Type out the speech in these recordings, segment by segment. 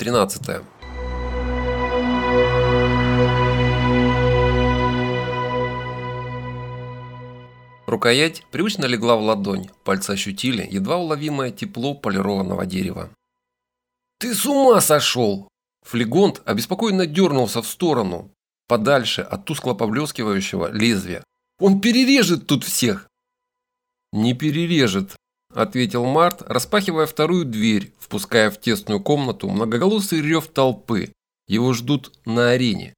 Глава 13. Рукоять привычно легла в ладонь, пальцы ощутили едва уловимое тепло полированного дерева. «Ты с ума сошел!» Флегонт обеспокоенно дернулся в сторону, подальше от тускло поблескивающего лезвия. «Он перережет тут всех!» «Не перережет», – ответил Март, распахивая вторую дверь, впуская в тесную комнату многоголосый рев толпы. Его ждут на арене.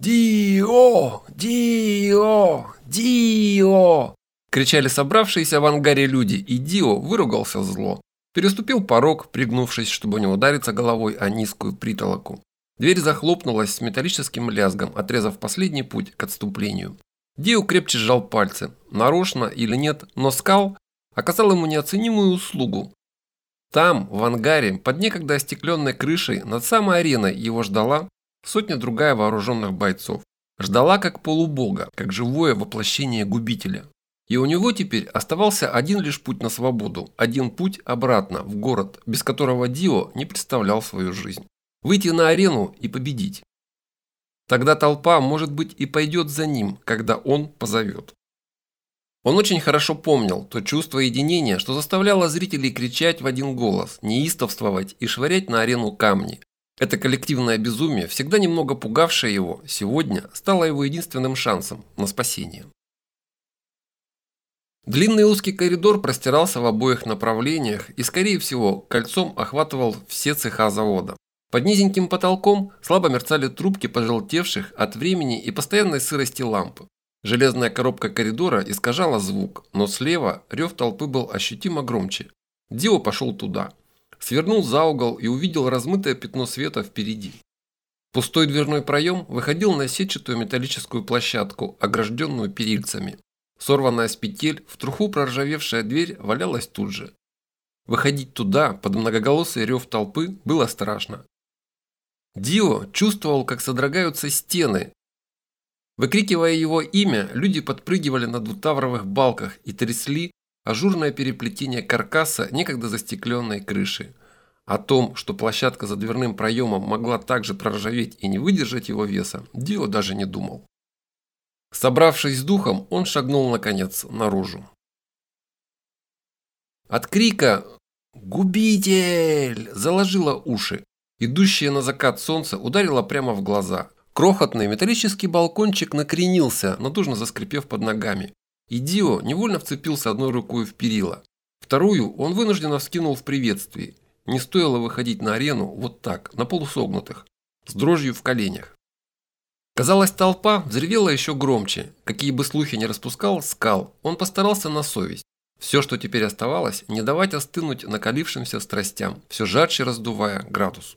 «Дио! Дио! Дио!» – кричали собравшиеся в ангаре люди, и Дио выругался зло. Переступил порог, пригнувшись, чтобы не удариться головой о низкую притолоку. Дверь захлопнулась с металлическим лязгом, отрезав последний путь к отступлению. Дио крепче сжал пальцы. Нарочно или нет, но скал оказал ему неоценимую услугу. Там, в ангаре, под некогда остекленной крышей, над самой ареной его ждала сотня-другая вооруженных бойцов. Ждала как полубога, как живое воплощение губителя. И у него теперь оставался один лишь путь на свободу, один путь обратно, в город, без которого Дио не представлял свою жизнь. Выйти на арену и победить. Тогда толпа, может быть, и пойдет за ним, когда он позовет. Он очень хорошо помнил то чувство единения, что заставляло зрителей кричать в один голос, неистовствовать и швырять на арену камни. Это коллективное безумие, всегда немного пугавшее его, сегодня стало его единственным шансом на спасение. Длинный узкий коридор простирался в обоих направлениях и, скорее всего, кольцом охватывал все цеха завода. Под низеньким потолком слабо мерцали трубки пожелтевших от времени и постоянной сырости лампы. Железная коробка коридора искажала звук, но слева рев толпы был ощутимо громче. Дио пошел туда. Свернул за угол и увидел размытое пятно света впереди. Пустой дверной проем выходил на сетчатую металлическую площадку, огражденную перильцами. Сорванная с петель, в труху проржавевшая дверь валялась тут же. Выходить туда, под многоголосый рев толпы, было страшно. Дио чувствовал, как содрогаются стены, Выкрикивая его имя, люди подпрыгивали на двутавровых балках и трясли ажурное переплетение каркаса некогда застекленной крыши. О том, что площадка за дверным проемом могла также проржаветь и не выдержать его веса, Дио даже не думал. Собравшись с духом, он шагнул наконец наружу. От крика «Губитель!» заложило уши. Идущее на закат солнце ударило прямо в глаза. Крохотный металлический балкончик накренился, натужно заскрипев под ногами. И Дио невольно вцепился одной рукой в перила. Вторую он вынужденно вскинул в приветствии. Не стоило выходить на арену вот так, на полусогнутых, с дрожью в коленях. Казалось, толпа взревела еще громче. Какие бы слухи не распускал скал, он постарался на совесть. Все, что теперь оставалось, не давать остынуть накалившимся страстям, все жарче раздувая градус.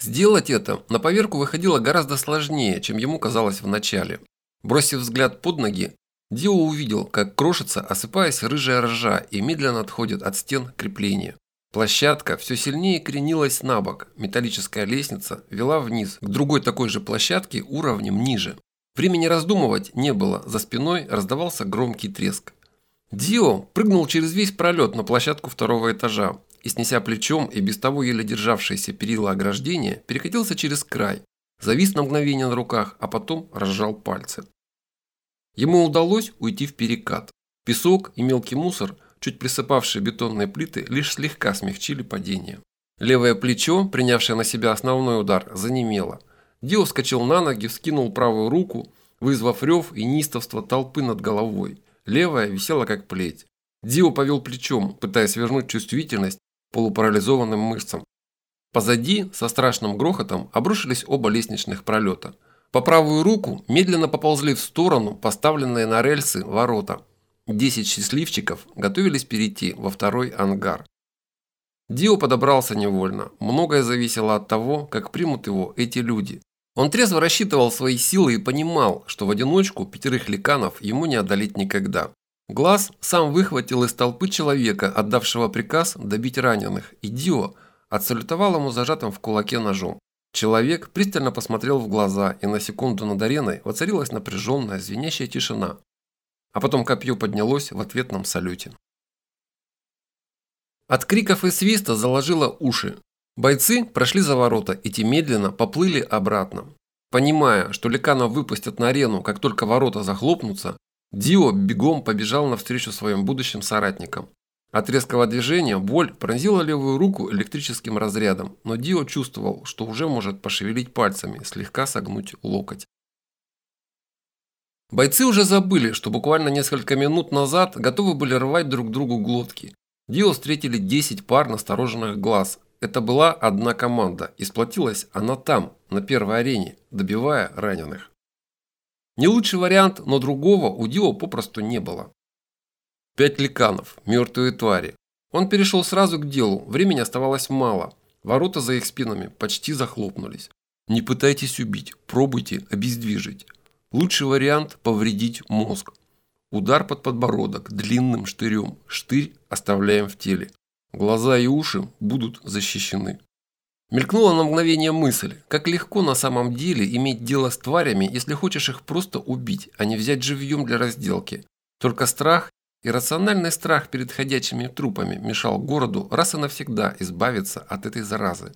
Сделать это на поверку выходило гораздо сложнее, чем ему казалось вначале. Бросив взгляд под ноги, Дио увидел, как крошится, осыпаясь рыжая ржа и медленно отходит от стен крепления. Площадка все сильнее кренилась на бок, металлическая лестница вела вниз, к другой такой же площадке уровнем ниже. Времени раздумывать не было, за спиной раздавался громкий треск. Дио прыгнул через весь пролет на площадку второго этажа, и, снеся плечом и без того еле державшееся перила ограждения, перекатился через край, завис на мгновение на руках, а потом разжал пальцы. Ему удалось уйти в перекат. Песок и мелкий мусор, чуть присыпавшие бетонные плиты, лишь слегка смягчили падение. Левое плечо, принявшее на себя основной удар, занемело. Дио вскочил на ноги, вскинул правую руку, вызвав рев и неистовство толпы над головой. Левая висела как плеть. Дио повел плечом, пытаясь вернуть чувствительность полупарализованным мышцам. Позади, со страшным грохотом, обрушились оба лестничных пролета. По правую руку медленно поползли в сторону поставленные на рельсы ворота. Десять счастливчиков готовились перейти во второй ангар. Дио подобрался невольно. Многое зависело от того, как примут его эти люди. Он трезво рассчитывал свои силы и понимал, что в одиночку пятерых ликанов ему не одолеть никогда. Глаз сам выхватил из толпы человека, отдавшего приказ добить раненых, и Дио отсалютовал ему зажатым в кулаке ножом. Человек пристально посмотрел в глаза, и на секунду над ареной воцарилась напряженная, звенящая тишина. А потом копье поднялось в ответном салюте. От криков и свиста заложило уши. Бойцы прошли за ворота и те медленно поплыли обратно. Понимая, что Ликанов выпустят на арену, как только ворота захлопнутся, Дио бегом побежал навстречу своим будущим соратникам. От резкого движения боль пронзила левую руку электрическим разрядом, но Дио чувствовал, что уже может пошевелить пальцами, слегка согнуть локоть. Бойцы уже забыли, что буквально несколько минут назад готовы были рвать друг другу глотки. Дио встретили 10 пар настороженных глаз. Это была одна команда, и сплотилась она там, на первой арене, добивая раненых. Не лучший вариант, но другого у Дио попросту не было. Пять ликанов, мертвые твари. Он перешел сразу к делу, времени оставалось мало. Ворота за их спинами почти захлопнулись. Не пытайтесь убить, пробуйте обездвижить. Лучший вариант – повредить мозг. Удар под подбородок длинным штырем. Штырь оставляем в теле. Глаза и уши будут защищены. Мелькнула на мгновение мысль, как легко на самом деле иметь дело с тварями, если хочешь их просто убить, а не взять живьем для разделки. Только страх Иррациональный страх перед ходячими трупами мешал городу раз и навсегда избавиться от этой заразы.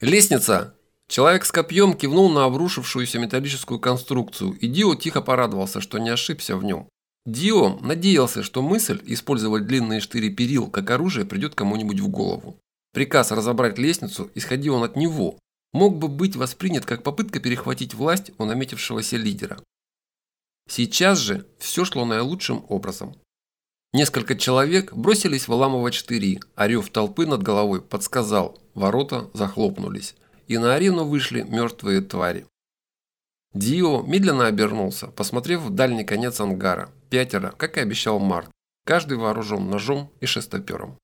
«Лестница!» Человек с копьем кивнул на обрушившуюся металлическую конструкцию, и Дио тихо порадовался, что не ошибся в нем. Дио надеялся, что мысль использовать длинные штыри перил как оружие придет кому-нибудь в голову. Приказ разобрать лестницу, исходил он от него, мог бы быть воспринят как попытка перехватить власть у наметившегося лидера. Сейчас же все шло наилучшим образом. Несколько человек бросились выламывать штыри, а рев толпы над головой подсказал, ворота захлопнулись, и на арену вышли мертвые твари. Дио медленно обернулся, посмотрев в дальний конец ангара. Пятеро, как и обещал Март, каждый вооружен ножом и шестопером.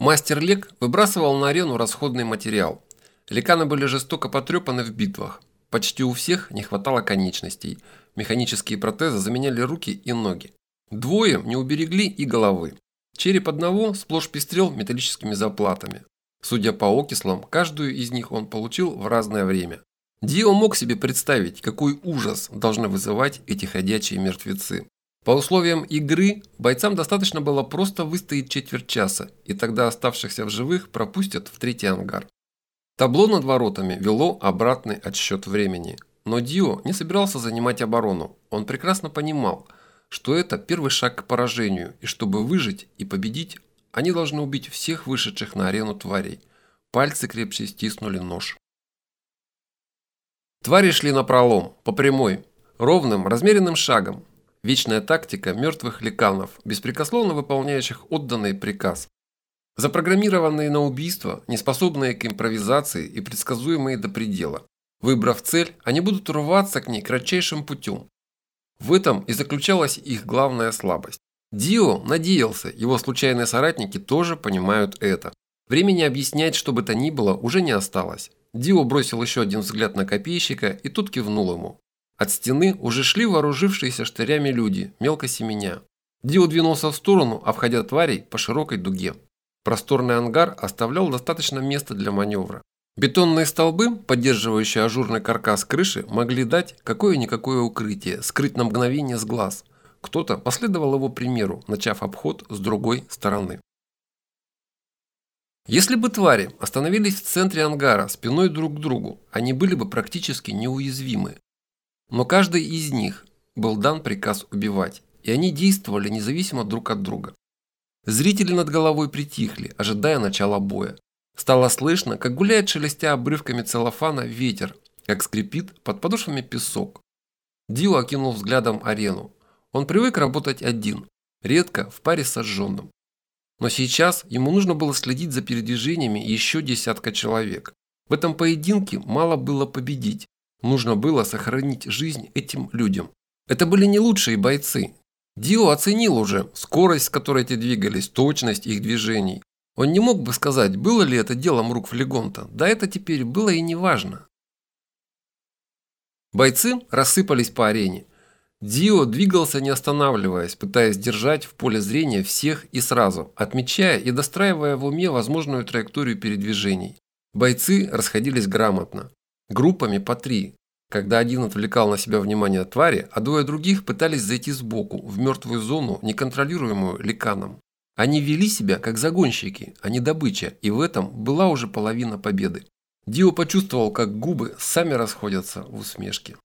Мастер Лек выбрасывал на арену расходный материал. Леканы были жестоко потрепаны в битвах. Почти у всех не хватало конечностей. Механические протезы заменяли руки и ноги. Двое не уберегли и головы. Череп одного сплошь пестрел металлическими заплатами. Судя по окислам, каждую из них он получил в разное время. Дио мог себе представить, какой ужас должны вызывать эти ходячие мертвецы. По условиям игры, бойцам достаточно было просто выстоять четверть часа, и тогда оставшихся в живых пропустят в третий ангар. Табло над воротами вело обратный отсчет времени. Но Дио не собирался занимать оборону. Он прекрасно понимал – что это первый шаг к поражению, и чтобы выжить и победить, они должны убить всех вышедших на арену тварей. Пальцы крепче стиснули нож. Твари шли на пролом, по прямой, ровным, размеренным шагом. Вечная тактика мертвых ликанов, беспрекословно выполняющих отданный приказ. Запрограммированные на убийство, неспособные к импровизации и предсказуемые до предела. Выбрав цель, они будут рваться к ней кратчайшим путем, в этом и заключалась их главная слабость. Дио надеялся, его случайные соратники тоже понимают это. Времени объяснять, что бы то ни было, уже не осталось. Дио бросил еще один взгляд на копейщика и тут кивнул ему. От стены уже шли вооружившиеся штырями люди, мелко семеня. Дио двинулся в сторону, обходя тварей по широкой дуге. Просторный ангар оставлял достаточно места для маневра. Бетонные столбы, поддерживающие ажурный каркас крыши, могли дать какое-никакое укрытие, скрыть на мгновение с глаз. Кто-то последовал его примеру, начав обход с другой стороны. Если бы твари остановились в центре ангара спиной друг к другу, они были бы практически неуязвимы. Но каждый из них был дан приказ убивать, и они действовали независимо друг от друга. Зрители над головой притихли, ожидая начала боя. Стало слышно, как гуляет шелестя обрывками целлофана ветер, как скрипит под подошвами песок. Дио окинул взглядом арену. Он привык работать один, редко в паре с сожженным. Но сейчас ему нужно было следить за передвижениями еще десятка человек. В этом поединке мало было победить. Нужно было сохранить жизнь этим людям. Это были не лучшие бойцы. Дио оценил уже скорость, с которой эти двигались, точность их движений. Он не мог бы сказать, было ли это делом рук Флегонта, да это теперь было и не важно. Бойцы рассыпались по арене. Дио двигался не останавливаясь, пытаясь держать в поле зрения всех и сразу, отмечая и достраивая в уме возможную траекторию передвижений. Бойцы расходились грамотно, группами по три, когда один отвлекал на себя внимание твари, а двое других пытались зайти сбоку, в мертвую зону, неконтролируемую ликаном. Они вели себя как загонщики, а не добыча, и в этом была уже половина победы. Дио почувствовал, как губы сами расходятся в усмешке.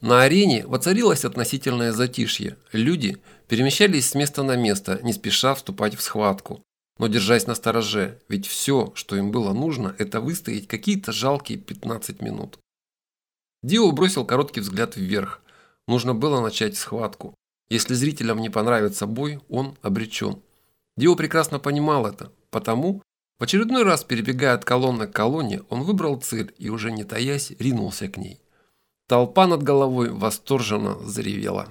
На арене воцарилось относительное затишье. Люди перемещались с места на место, не спеша вступать в схватку. Но держась на стороже, ведь все, что им было нужно, это выстоять какие-то жалкие 15 минут. Дио бросил короткий взгляд вверх. Нужно было начать схватку. Если зрителям не понравится бой, он обречен. Дио прекрасно понимал это, потому, в очередной раз перебегая от колонны к колонне, он выбрал цель и уже не таясь ринулся к ней. Толпа над головой восторженно заревела.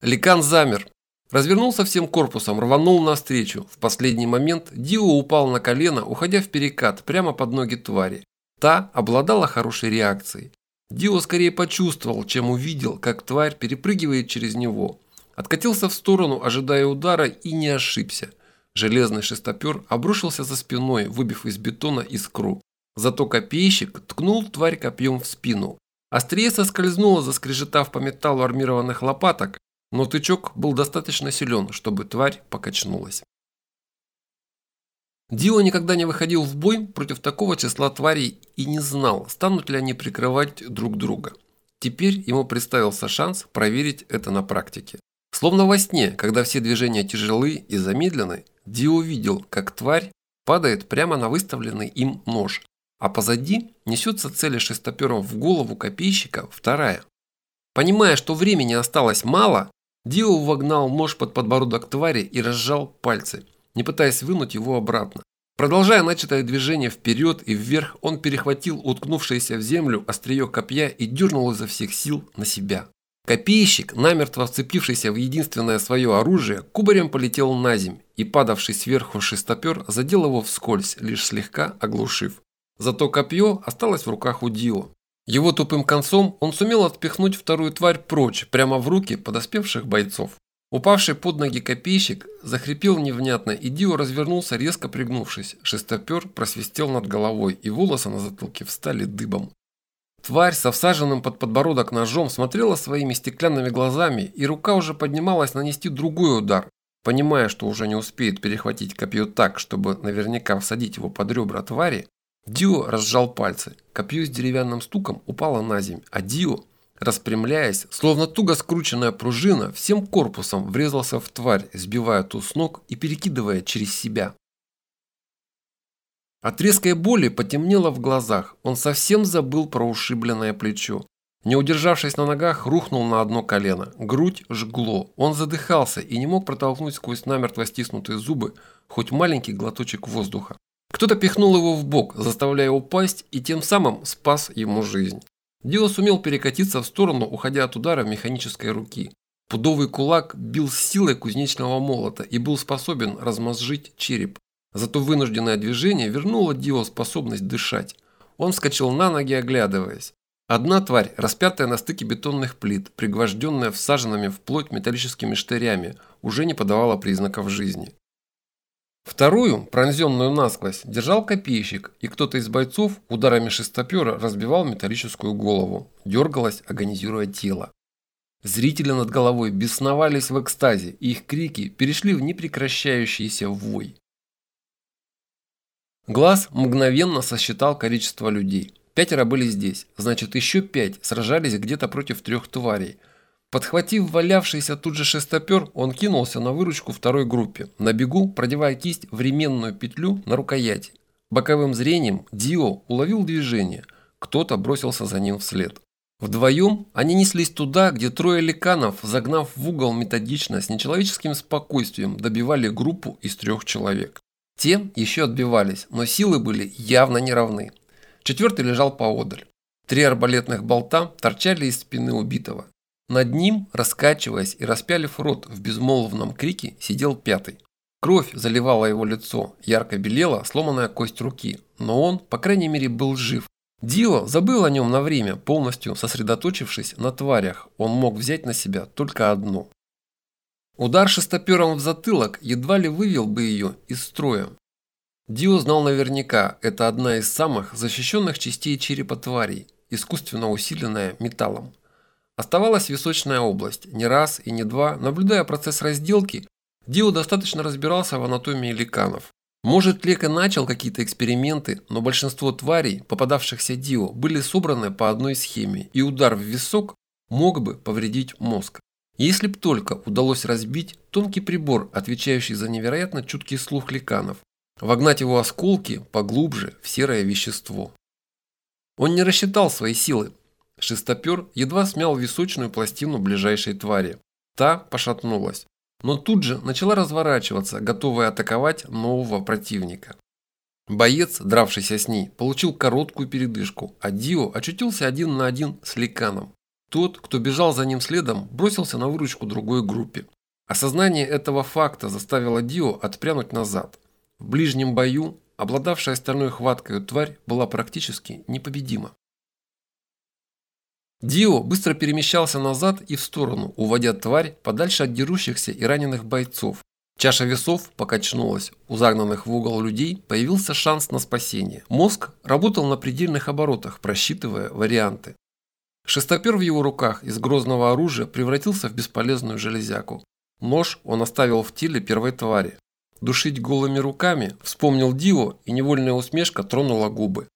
Ликан замер. Развернулся всем корпусом, рванул навстречу. В последний момент Дио упал на колено, уходя в перекат прямо под ноги твари. Та обладала хорошей реакцией. Дио скорее почувствовал, чем увидел, как тварь перепрыгивает через него. Откатился в сторону, ожидая удара, и не ошибся. Железный шестопер обрушился за спиной, выбив из бетона искру. Зато копейщик ткнул тварь копьем в спину. Острее соскользнуло, заскрежетав по металлу армированных лопаток, но тычок был достаточно силен, чтобы тварь покачнулась. Дио никогда не выходил в бой против такого числа тварей и не знал, станут ли они прикрывать друг друга. Теперь ему представился шанс проверить это на практике. Словно во сне, когда все движения тяжелы и замедлены, Дио видел, как тварь падает прямо на выставленный им нож, а позади несется цели шестопером в голову копейщика вторая. Понимая, что времени осталось мало, Дио вогнал нож под подбородок твари и разжал пальцы, не пытаясь вынуть его обратно. Продолжая начатое движение вперед и вверх, он перехватил уткнувшееся в землю острие копья и дернул изо всех сил на себя. Копейщик, намертво вцепившийся в единственное свое оружие, кубарем полетел на земь и падавший сверху шестопер задел его вскользь, лишь слегка оглушив. Зато копье осталось в руках у Дио. Его тупым концом он сумел отпихнуть вторую тварь прочь, прямо в руки подоспевших бойцов. Упавший под ноги копейщик захрипел невнятно, и Дио развернулся, резко пригнувшись. Шестопер просвистел над головой, и волосы на затылке встали дыбом. Тварь со всаженным под подбородок ножом смотрела своими стеклянными глазами, и рука уже поднималась нанести другой удар. Понимая, что уже не успеет перехватить копье так, чтобы наверняка всадить его под ребра твари, Дио разжал пальцы. Копье с деревянным стуком упало на земь, а Дио, распрямляясь, словно туго скрученная пружина, всем корпусом врезался в тварь, сбивая ту с ног и перекидывая через себя. От резкой боли потемнело в глазах, он совсем забыл про ушибленное плечо. Не удержавшись на ногах, рухнул на одно колено. Грудь жгло. Он задыхался и не мог протолкнуть сквозь намертво стиснутые зубы хоть маленький глоточек воздуха. Кто-то пихнул его в бок, заставляя упасть, и тем самым спас ему жизнь. Дио сумел перекатиться в сторону, уходя от удара механической руки. Пудовый кулак бил с силой кузнечного молота и был способен размозжить череп. Зато вынужденное движение вернуло Дио способность дышать. Он вскочил на ноги, оглядываясь. Одна тварь, распятая на стыке бетонных плит, пригвожденная всаженными в плоть металлическими штырями, уже не подавала признаков жизни. Вторую, пронзенную насквозь, держал копейщик, и кто-то из бойцов ударами шестопера разбивал металлическую голову, дергалось, агонизируя тело. Зрители над головой бесновались в экстазе, и их крики перешли в непрекращающийся вой. Глаз мгновенно сосчитал количество людей. Пятеро были здесь, значит еще пять сражались где-то против трех тварей – Подхватив валявшийся тут же шестопер, он кинулся на выручку второй группе, на бегу продевая кисть в ременную петлю на рукояти. Боковым зрением Дио уловил движение, кто-то бросился за ним вслед. Вдвоем они неслись туда, где трое ликанов, загнав в угол методично, с нечеловеческим спокойствием, добивали группу из трех человек. Те еще отбивались, но силы были явно неравны. Четвертый лежал поодаль. Три арбалетных болта торчали из спины убитого. Над ним, раскачиваясь и распялив рот в безмолвном крике, сидел пятый. Кровь заливала его лицо, ярко белела сломанная кость руки, но он, по крайней мере, был жив. Дио забыл о нем на время, полностью сосредоточившись на тварях, он мог взять на себя только одну. Удар шестопером в затылок едва ли вывел бы ее из строя. Дио знал наверняка, это одна из самых защищенных частей черепа тварей, искусственно усиленная металлом. Оставалась височная область. Не раз и не два, наблюдая процесс разделки, Дио достаточно разбирался в анатомии ликанов. Может, Лека начал какие-то эксперименты, но большинство тварей, попадавшихся Дио, были собраны по одной схеме, и удар в висок мог бы повредить мозг. Если б только удалось разбить тонкий прибор, отвечающий за невероятно чуткий слух ликанов, вогнать его осколки поглубже в серое вещество. Он не рассчитал свои силы. Шестопер едва смял височную пластину ближайшей твари. Та пошатнулась, но тут же начала разворачиваться, готовая атаковать нового противника. Боец, дравшийся с ней, получил короткую передышку, а Дио очутился один на один с Ликаном. Тот, кто бежал за ним следом, бросился на выручку другой группе. Осознание этого факта заставило Дио отпрянуть назад. В ближнем бою обладавшая стальной хваткой тварь была практически непобедима. Дио быстро перемещался назад и в сторону, уводя тварь подальше от дерущихся и раненых бойцов. Чаша весов покачнулась. У загнанных в угол людей появился шанс на спасение. Мозг работал на предельных оборотах, просчитывая варианты. Шестопер в его руках из грозного оружия превратился в бесполезную железяку. Нож он оставил в теле первой твари. Душить голыми руками вспомнил Дио, и невольная усмешка тронула губы.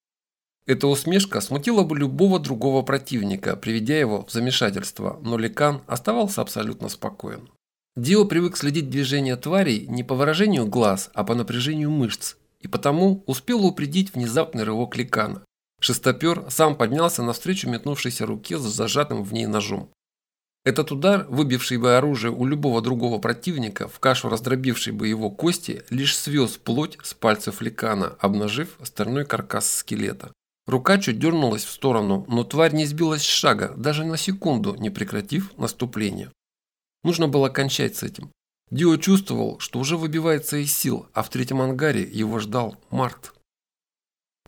Эта усмешка смутила бы любого другого противника, приведя его в замешательство, но Ликан оставался абсолютно спокоен. Дио привык следить движения тварей не по выражению глаз, а по напряжению мышц, и потому успел упредить внезапный рывок Ликана. Шестопер сам поднялся навстречу метнувшейся руке с зажатым в ней ножом. Этот удар, выбивший бы оружие у любого другого противника, в кашу раздробивший бы его кости, лишь свез плоть с пальцев ликана, обнажив стальной каркас скелета. Рука чуть дернулась в сторону, но тварь не сбилась с шага, даже на секунду не прекратив наступление. Нужно было кончать с этим. Дио чувствовал, что уже выбивается из сил, а в третьем ангаре его ждал Март.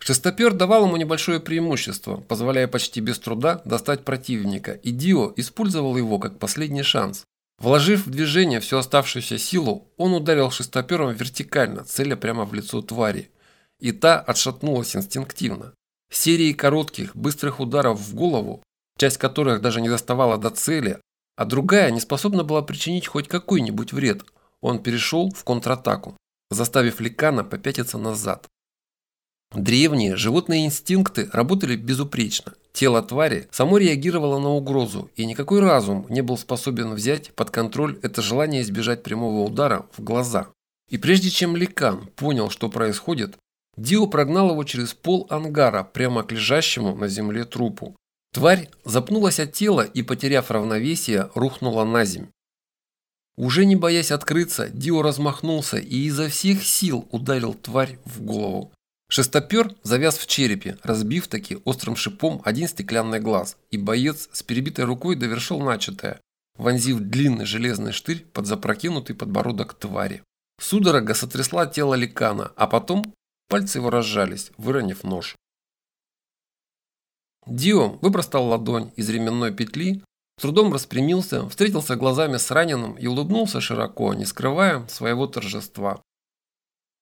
Шестопер давал ему небольшое преимущество, позволяя почти без труда достать противника, и Дио использовал его как последний шанс. Вложив в движение всю оставшуюся силу, он ударил шестопером вертикально, целя прямо в лицо твари. И та отшатнулась инстинктивно. Серии коротких, быстрых ударов в голову, часть которых даже не доставала до цели, а другая не способна была причинить хоть какой-нибудь вред, он перешел в контратаку, заставив Ликана попятиться назад. Древние животные инстинкты работали безупречно. Тело твари само реагировало на угрозу, и никакой разум не был способен взять под контроль это желание избежать прямого удара в глаза. И прежде чем Ликан понял, что происходит, Дио прогнал его через пол ангара прямо к лежащему на земле трупу. Тварь запнулась от тела и, потеряв равновесие, рухнула на земь. Уже не боясь открыться, Дио размахнулся и изо всех сил ударил тварь в голову. Шестопер завяз в черепе, разбив таки острым шипом один стеклянный глаз, и боец с перебитой рукой довершил начатое, вонзив длинный железный штырь под запрокинутый подбородок твари. Судорога сотрясла тело ликана, а потом пальцы его разжались, выронив нож. Дио выпростал ладонь из ременной петли, с трудом распрямился, встретился глазами с раненым и улыбнулся широко, не скрывая своего торжества.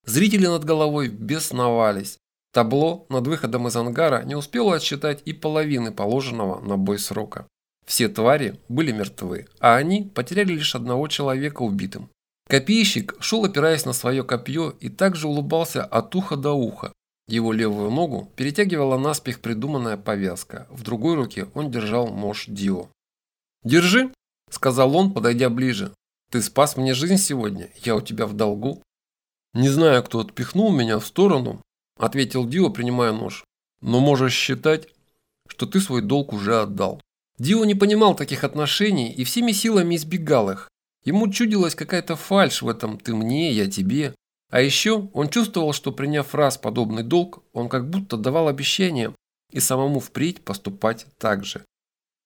Зрители над головой бесновались. Табло над выходом из ангара не успело отсчитать и половины положенного на бой срока. Все твари были мертвы, а они потеряли лишь одного человека убитым. Копейщик шел опираясь на свое копье и также улыбался от уха до уха. Его левую ногу перетягивала наспех придуманная повязка. В другой руке он держал нож Дио. «Держи», – сказал он, подойдя ближе. «Ты спас мне жизнь сегодня, я у тебя в долгу». «Не знаю, кто отпихнул меня в сторону», – ответил Дио, принимая нож. «Но можешь считать, что ты свой долг уже отдал». Дио не понимал таких отношений и всеми силами избегал их. Ему чудилась какая-то фальшь в этом «ты мне, я тебе». А еще он чувствовал, что приняв раз подобный долг, он как будто давал обещание и самому впредь поступать так же.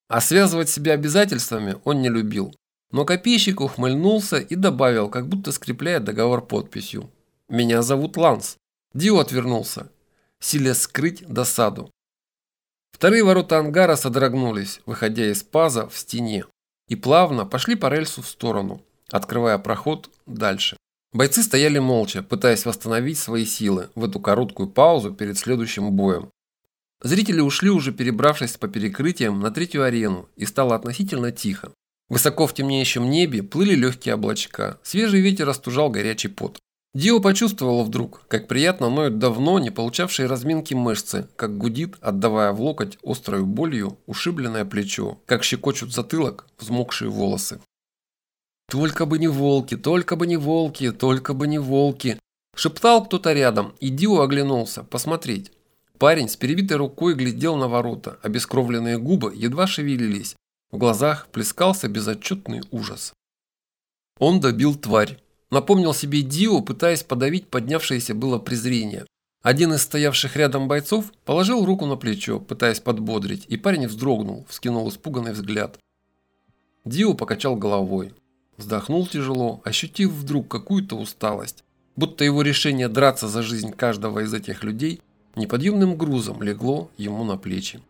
А связывать себя обязательствами он не любил. Но копейщик ухмыльнулся и добавил, как будто скрепляя договор подписью. Меня зовут Ланс. Дио отвернулся, силя скрыть досаду. Вторые ворота ангара содрогнулись, выходя из паза в стене, и плавно пошли по рельсу в сторону, открывая проход дальше. Бойцы стояли молча, пытаясь восстановить свои силы в эту короткую паузу перед следующим боем. Зрители ушли уже перебравшись по перекрытиям на третью арену и стало относительно тихо. Высоко в темнеющем небе плыли легкие облачка, свежий ветер остужал горячий пот. Дио почувствовала вдруг, как приятно ноют давно не получавшие разминки мышцы, как гудит, отдавая в локоть острой болью ушибленное плечо, как щекочут затылок взмокшие волосы. «Только бы не волки, только бы не волки, только бы не волки!» Шептал кто-то рядом, и Дио оглянулся, посмотреть. Парень с перебитой рукой глядел на ворота, обескровленные губы едва шевелились. В глазах плескался безотчетный ужас. Он добил тварь. Напомнил себе Дио, пытаясь подавить поднявшееся было презрение. Один из стоявших рядом бойцов положил руку на плечо, пытаясь подбодрить, и парень вздрогнул, вскинул испуганный взгляд. Дио покачал головой. Вздохнул тяжело, ощутив вдруг какую-то усталость. Будто его решение драться за жизнь каждого из этих людей неподъемным грузом легло ему на плечи.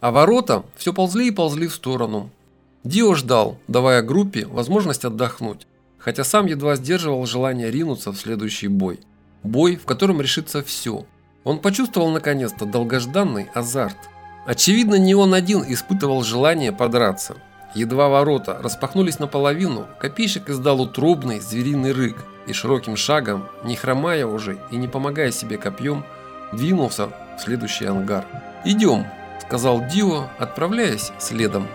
А ворота все ползли и ползли в сторону. Дио ждал, давая группе возможность отдохнуть хотя сам едва сдерживал желание ринуться в следующий бой. Бой, в котором решится все. Он почувствовал наконец-то долгожданный азарт. Очевидно, не он один испытывал желание подраться. Едва ворота распахнулись наполовину, копейщик издал утробный звериный рык и широким шагом, не хромая уже и не помогая себе копьем, двинулся в следующий ангар. «Идем», – сказал Дио, отправляясь следом.